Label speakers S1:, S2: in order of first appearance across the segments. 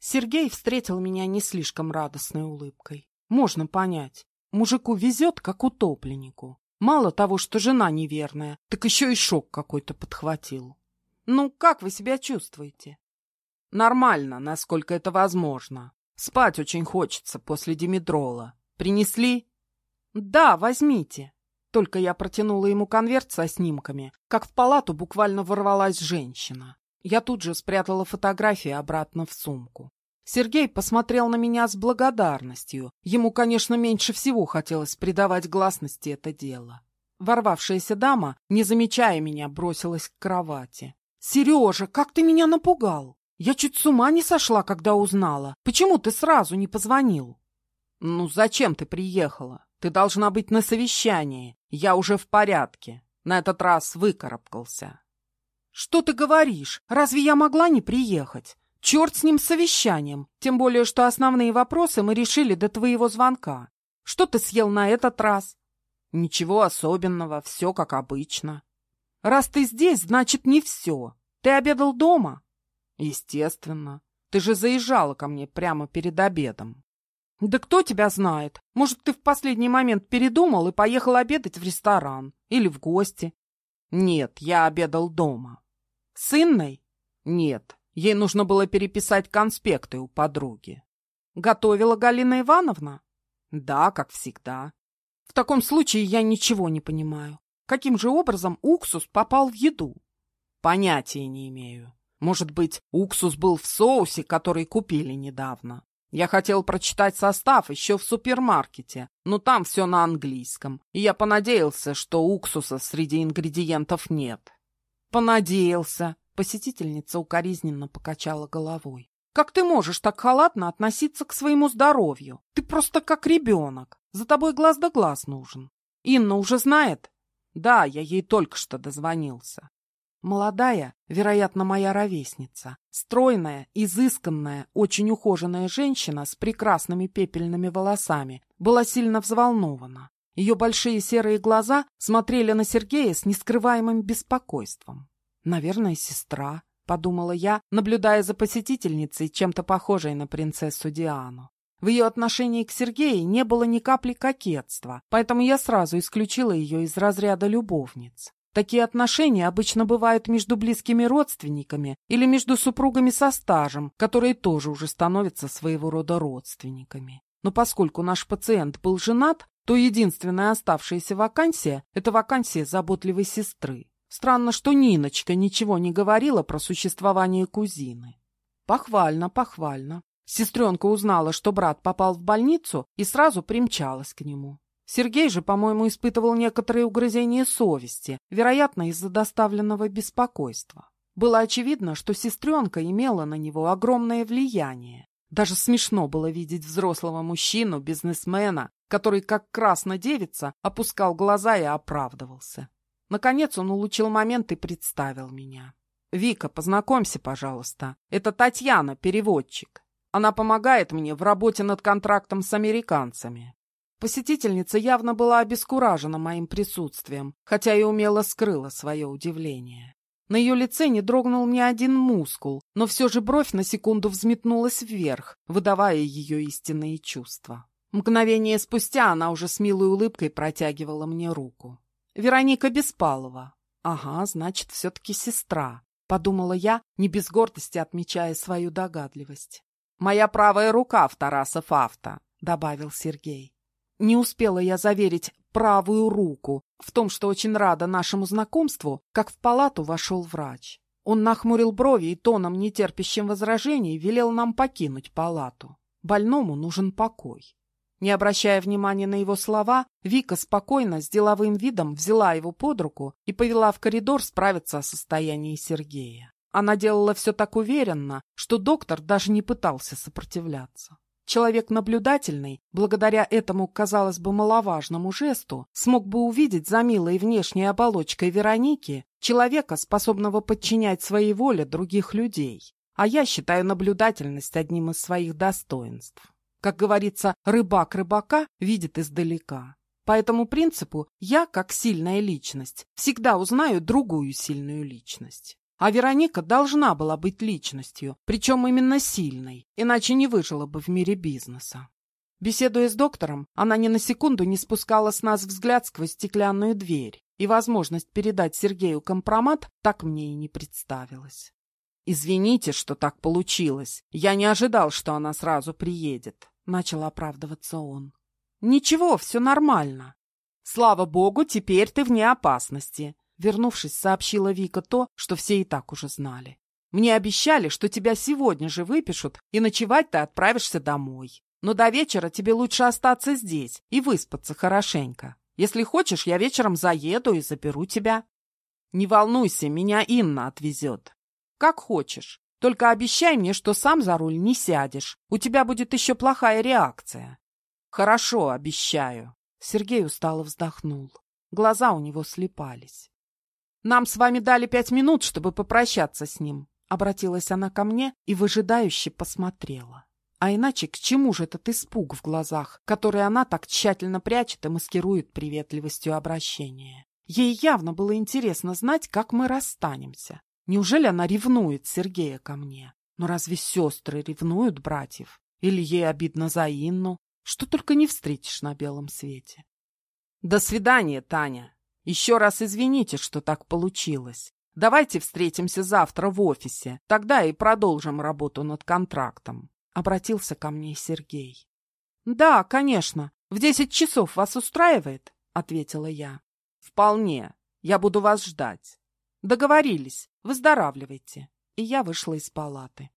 S1: Сергей встретил меня не слишком радостной улыбкой. Можно понять. Мужику везет, как утопленнику. Мало того, что жена неверная, так еще и шок какой-то подхватил. Ну, как вы себя чувствуете? Нормально, насколько это возможно. Спать очень хочется после димедрола. Принесли? Да, возьмите. Только я протянула ему конверт со снимками, как в палату буквально ворвалась женщина. Я тут же спрятала фотографии обратно в сумку. Сергей посмотрел на меня с благодарностью. Ему, конечно, меньше всего хотелось придавать гласности это дело. Ворвавшаяся дама, не замечая меня, бросилась к кровати. «Сережа, как ты меня напугал! Я чуть с ума не сошла, когда узнала. Почему ты сразу не позвонил?» «Ну, зачем ты приехала? Ты должна быть на совещании. Я уже в порядке. На этот раз выкарабкался». «Что ты говоришь? Разве я могла не приехать? Черт с ним совещанием. Тем более, что основные вопросы мы решили до твоего звонка. Что ты съел на этот раз?» «Ничего особенного, все как обычно». «Раз ты здесь, значит, не все. Ты обедал дома?» «Естественно. Ты же заезжала ко мне прямо перед обедом». «Да кто тебя знает? Может, ты в последний момент передумал и поехал обедать в ресторан или в гости?» «Нет, я обедал дома». «С Инной?» «Нет, ей нужно было переписать конспекты у подруги». «Готовила Галина Ивановна?» «Да, как всегда». «В таком случае я ничего не понимаю. Каким же образом уксус попал в еду?» «Понятия не имею. Может быть, уксус был в соусе, который купили недавно. Я хотел прочитать состав еще в супермаркете, но там все на английском, и я понадеялся, что уксуса среди ингредиентов нет. Понадеялся. Посетительница укоризненно покачала головой. Как ты можешь так халатно относиться к своему здоровью? Ты просто как ребенок. За тобой глаз да глаз нужен. Инна уже знает? Да, я ей только что дозвонился. Молодая, вероятно, моя ровесница, стройная, изысканная, очень ухоженная женщина с прекрасными пепельными волосами, была сильно взволнована. Ее большие серые глаза смотрели на Сергея с нескрываемым беспокойством. «Наверное, сестра», — подумала я, наблюдая за посетительницей, чем-то похожей на принцессу Диану. В ее отношении к Сергею не было ни капли кокетства, поэтому я сразу исключила ее из разряда любовниц. Такие отношения обычно бывают между близкими родственниками или между супругами со стажем, которые тоже уже становятся своего рода родственниками. Но поскольку наш пациент был женат, то единственная оставшаяся вакансия – это вакансия заботливой сестры. Странно, что Ниночка ничего не говорила про существование кузины. Похвально, похвально. Сестренка узнала, что брат попал в больницу и сразу примчалась к нему. Сергей же, по-моему, испытывал некоторые угрызения совести, вероятно, из-за доставленного беспокойства. Было очевидно, что сестренка имела на него огромное влияние. Даже смешно было видеть взрослого мужчину, бизнесмена, который, как красная девица, опускал глаза и оправдывался. Наконец он улучил момент и представил меня. «Вика, познакомься, пожалуйста. Это Татьяна, переводчик. Она помогает мне в работе над контрактом с американцами. Посетительница явно была обескуражена моим присутствием, хотя и умело скрыла свое удивление. На ее лице не дрогнул ни один мускул, но все же бровь на секунду взметнулась вверх, выдавая ее истинные чувства. Мгновение спустя она уже с милой улыбкой протягивала мне руку. «Вероника Беспалова». «Ага, значит, все-таки сестра», — подумала я, не без гордости отмечая свою догадливость. «Моя правая рука в Тарасов авто», — добавил Сергей. Не успела я заверить правую руку в том, что очень рада нашему знакомству, как в палату вошел врач. Он нахмурил брови и тоном, нетерпящим возражений, велел нам покинуть палату. Больному нужен покой. Не обращая внимания на его слова, Вика спокойно, с деловым видом взяла его под руку и повела в коридор справиться о состоянии Сергея. Она делала все так уверенно, что доктор даже не пытался сопротивляться. Человек наблюдательный, благодаря этому, казалось бы, маловажному жесту, смог бы увидеть за милой внешней оболочкой Вероники человека, способного подчинять своей воле других людей. А я считаю наблюдательность одним из своих достоинств. Как говорится, рыбак рыбака видит издалека. По этому принципу я, как сильная личность, всегда узнаю другую сильную личность. А Вероника должна была быть личностью, причем именно сильной, иначе не выжила бы в мире бизнеса. Беседуя с доктором, она ни на секунду не спускала с нас взгляд сквозь стеклянную дверь, и возможность передать Сергею компромат так мне и не представилась. «Извините, что так получилось. Я не ожидал, что она сразу приедет», — начал оправдываться он. «Ничего, все нормально. Слава богу, теперь ты вне опасности», — вернувшись, сообщила Вика то, что все и так уже знали. «Мне обещали, что тебя сегодня же выпишут, и ночевать ты отправишься домой. Но до вечера тебе лучше остаться здесь и выспаться хорошенько. Если хочешь, я вечером заеду и заберу тебя. Не волнуйся, меня Инна отвезет. Как хочешь. Только обещай мне, что сам за руль не сядешь. У тебя будет еще плохая реакция. Хорошо, обещаю. Сергей устало вздохнул. Глаза у него слепались. Нам с вами дали пять минут, чтобы попрощаться с ним. Обратилась она ко мне и выжидающе посмотрела. А иначе к чему же этот испуг в глазах, который она так тщательно прячет и маскирует приветливостью обращения? Ей явно было интересно знать, как мы расстанемся. Неужели она ревнует Сергея ко мне? Но разве сестры ревнуют братьев? Или ей обидно за Инну? Что только не встретишь на белом свете. До свидания, Таня. Еще раз извините, что так получилось. Давайте встретимся завтра в офисе. Тогда и продолжим работу над контрактом. — обратился ко мне Сергей. — Да, конечно. В десять часов вас устраивает? — ответила я. — Вполне. Я буду вас ждать. Договорились. Выздоравливайте. И я вышла из палаты.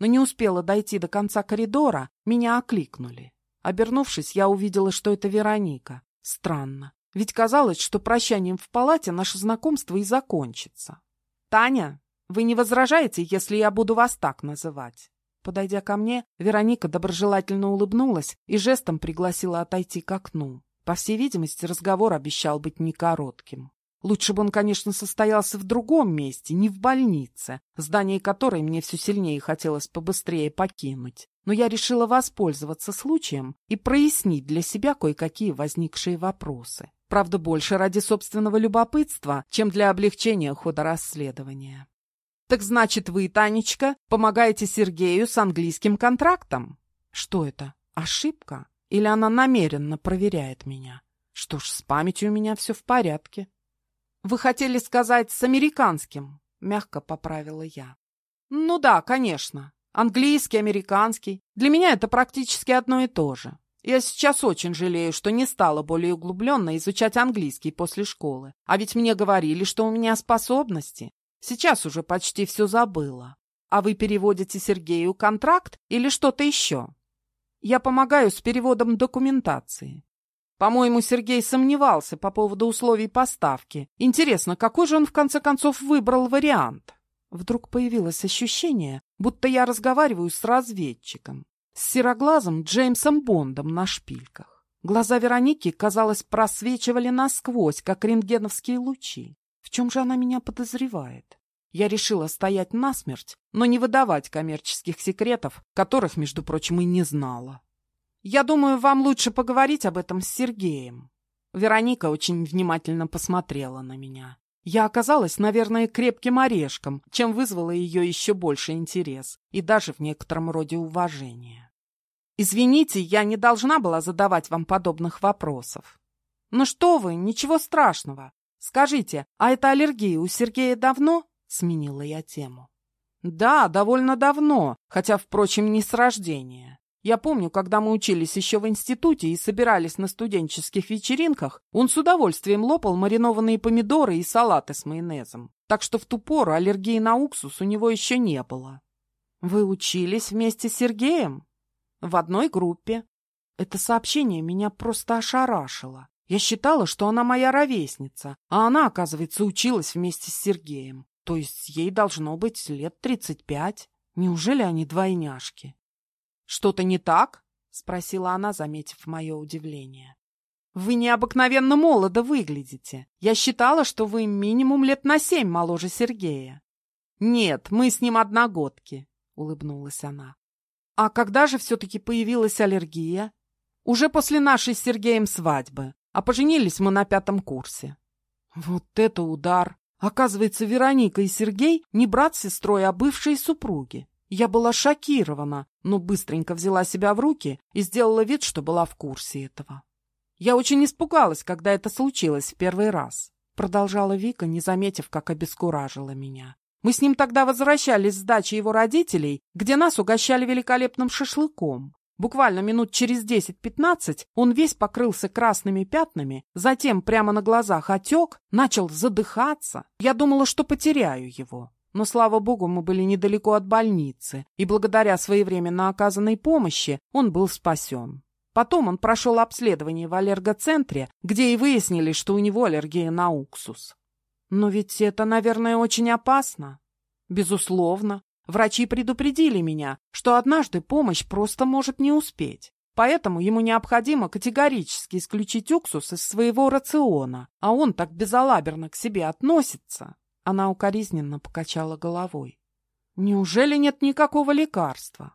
S1: Но не успела дойти до конца коридора, меня окликнули. Обернувшись, я увидела, что это Вероника. Странно. Ведь казалось, что прощанием в палате наше знакомство и закончится. «Таня, вы не возражаете, если я буду вас так называть?» Подойдя ко мне, Вероника доброжелательно улыбнулась и жестом пригласила отойти к окну. По всей видимости, разговор обещал быть не коротким. Лучше бы он, конечно, состоялся в другом месте, не в больнице, здание которой мне все сильнее хотелось побыстрее покинуть. Но я решила воспользоваться случаем и прояснить для себя кое-какие возникшие вопросы. Правда, больше ради собственного любопытства, чем для облегчения хода расследования. Так значит, вы, Танечка, помогаете Сергею с английским контрактом? Что это? Ошибка? Или она намеренно проверяет меня? Что ж, с памятью у меня все в порядке. Вы хотели сказать с американским? Мягко поправила я. Ну да, конечно. Английский, американский. Для меня это практически одно и то же. Я сейчас очень жалею, что не стала более углубленно изучать английский после школы. А ведь мне говорили, что у меня способности. Сейчас уже почти все забыла. А вы переводите Сергею контракт или что-то еще? Я помогаю с переводом документации. По-моему, Сергей сомневался по поводу условий поставки. Интересно, какой же он в конце концов выбрал вариант? Вдруг появилось ощущение, будто я разговариваю с разведчиком, с сероглазым Джеймсом Бондом на шпильках. Глаза Вероники, казалось, просвечивали насквозь, как рентгеновские лучи. В чем же она меня подозревает? Я решила стоять насмерть, но не выдавать коммерческих секретов, которых, между прочим, и не знала. Я думаю, вам лучше поговорить об этом с Сергеем. Вероника очень внимательно посмотрела на меня. Я оказалась, наверное, крепким орешком, чем вызвала ее еще больше интерес и даже в некотором роде уважение. Извините, я не должна была задавать вам подобных вопросов. Ну что вы, ничего страшного. Скажите, а эта аллергия у Сергея давно? Сменила я тему. Да, довольно давно, хотя, впрочем, не с рождения. Я помню, когда мы учились еще в институте и собирались на студенческих вечеринках, он с удовольствием лопал маринованные помидоры и салаты с майонезом. Так что в ту пору аллергии на уксус у него еще не было. Вы учились вместе с Сергеем? В одной группе. Это сообщение меня просто ошарашило. Я считала, что она моя ровесница, а она, оказывается, училась вместе с Сергеем. То есть ей должно быть лет тридцать пять. Неужели они двойняшки? «Что-то не так?» — спросила она, заметив мое удивление. «Вы необыкновенно молодо выглядите. Я считала, что вы минимум лет на семь моложе Сергея». «Нет, мы с ним одногодки», — улыбнулась она. «А когда же все-таки появилась аллергия?» «Уже после нашей с Сергеем свадьбы а поженились мы на пятом курсе. Вот это удар! Оказывается, Вероника и Сергей не брат с сестрой, а бывшие супруги. Я была шокирована, но быстренько взяла себя в руки и сделала вид, что была в курсе этого. Я очень испугалась, когда это случилось в первый раз. Продолжала Вика, не заметив, как обескуражила меня. Мы с ним тогда возвращались с дачи его родителей, где нас угощали великолепным шашлыком. Буквально минут через 10-15 он весь покрылся красными пятнами, затем прямо на глазах отек, начал задыхаться. Я думала, что потеряю его. Но, слава богу, мы были недалеко от больницы, и благодаря своевременно оказанной помощи он был спасен. Потом он прошел обследование в аллергоцентре, где и выяснили, что у него аллергия на уксус. Но ведь это, наверное, очень опасно. Безусловно. Врачи предупредили меня, что однажды помощь просто может не успеть. Поэтому ему необходимо категорически исключить уксус из своего рациона, а он так безалаберно к себе относится. Она укоризненно покачала головой. Неужели нет никакого лекарства?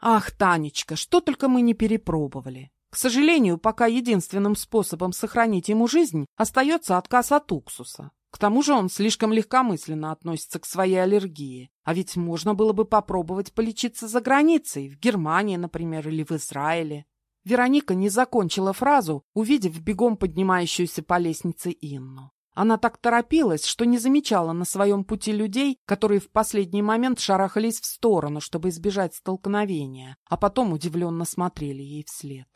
S1: Ах, Танечка, что только мы не перепробовали. К сожалению, пока единственным способом сохранить ему жизнь остается отказ от уксуса. К тому же он слишком легкомысленно относится к своей аллергии. А ведь можно было бы попробовать полечиться за границей, в Германии, например, или в Израиле. Вероника не закончила фразу, увидев бегом поднимающуюся по лестнице Инну. Она так торопилась, что не замечала на своем пути людей, которые в последний момент шарахались в сторону, чтобы избежать столкновения, а потом удивленно смотрели ей вслед.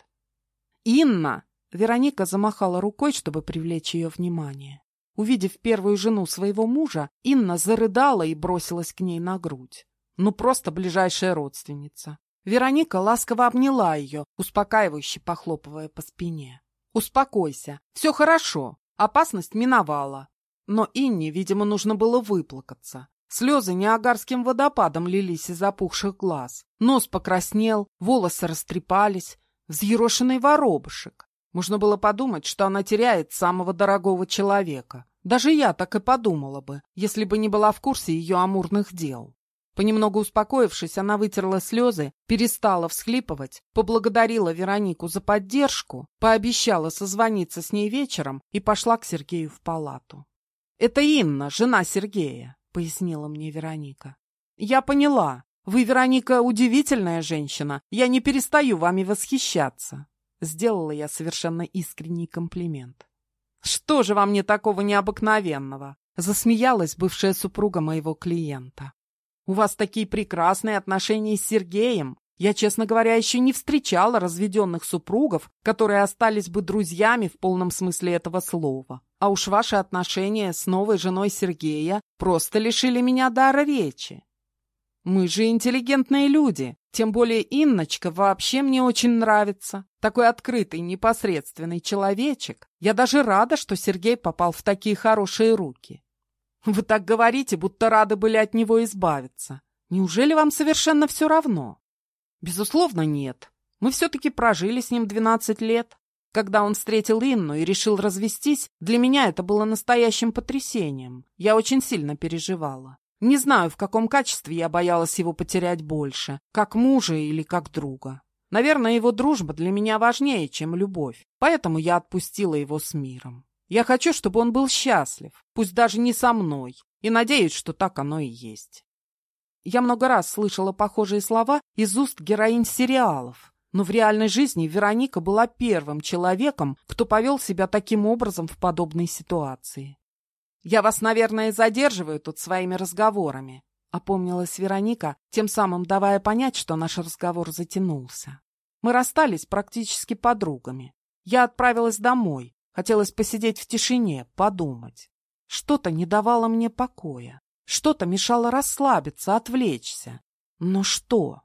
S1: «Инна!» — Вероника замахала рукой, чтобы привлечь ее внимание. Увидев первую жену своего мужа, Инна зарыдала и бросилась к ней на грудь. Ну, просто ближайшая родственница. Вероника ласково обняла ее, успокаивающе похлопывая по спине. «Успокойся, все хорошо, Опасность миновала. Но Инне, видимо, нужно было выплакаться. Слезы неагарским водопадом лились из опухших глаз. Нос покраснел, волосы растрепались, взъерошенный воробушек. Можно было подумать, что она теряет самого дорогого человека. Даже я так и подумала бы, если бы не была в курсе ее амурных дел. Понемногу успокоившись, она вытерла слезы, перестала всхлипывать, поблагодарила Веронику за поддержку, пообещала созвониться с ней вечером и пошла к Сергею в палату. «Это Инна, жена Сергея», — пояснила мне Вероника. «Я поняла. Вы, Вероника, удивительная женщина. Я не перестаю вами восхищаться». Сделала я совершенно искренний комплимент. «Что же во мне такого необыкновенного?» Засмеялась бывшая супруга моего клиента. У вас такие прекрасные отношения с Сергеем. Я, честно говоря, еще не встречала разведенных супругов, которые остались бы друзьями в полном смысле этого слова. А уж ваши отношения с новой женой Сергея просто лишили меня дара речи. Мы же интеллигентные люди, тем более Инночка вообще мне очень нравится. Такой открытый, непосредственный человечек. Я даже рада, что Сергей попал в такие хорошие руки. Вы так говорите, будто рады были от него избавиться. Неужели вам совершенно все равно? Безусловно, нет. Мы все-таки прожили с ним 12 лет. Когда он встретил Инну и решил развестись, для меня это было настоящим потрясением. Я очень сильно переживала. Не знаю, в каком качестве я боялась его потерять больше, как мужа или как друга. Наверное, его дружба для меня важнее, чем любовь, поэтому я отпустила его с миром. Я хочу, чтобы он был счастлив, пусть даже не со мной, и надеюсь, что так оно и есть. Я много раз слышала похожие слова из уст героинь сериалов, но в реальной жизни Вероника была первым человеком, кто повел себя таким образом в подобной ситуации. «Я вас, наверное, задерживаю тут своими разговорами», — опомнилась Вероника, тем самым давая понять, что наш разговор затянулся. Мы расстались практически подругами. Я отправилась домой, Хотелось посидеть в тишине, подумать. Что-то не давало мне покоя. Что-то мешало расслабиться, отвлечься. Но что?